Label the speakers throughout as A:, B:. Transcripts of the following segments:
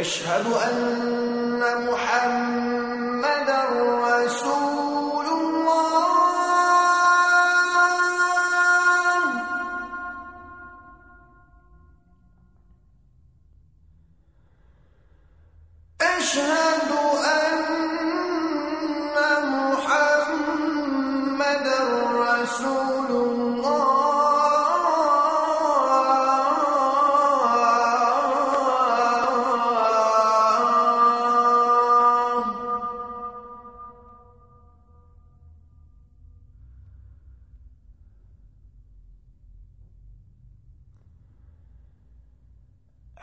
A: أشهد أن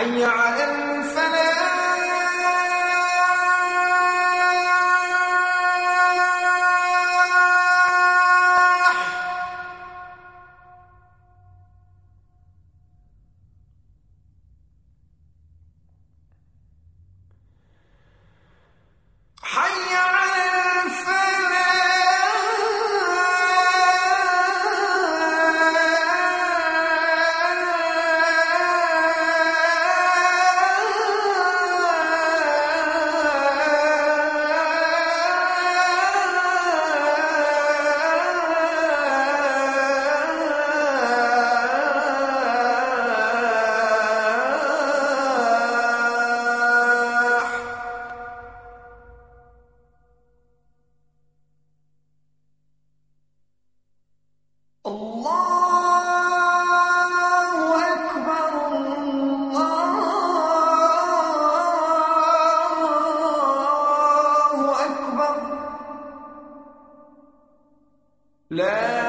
A: حي على الفلاح لا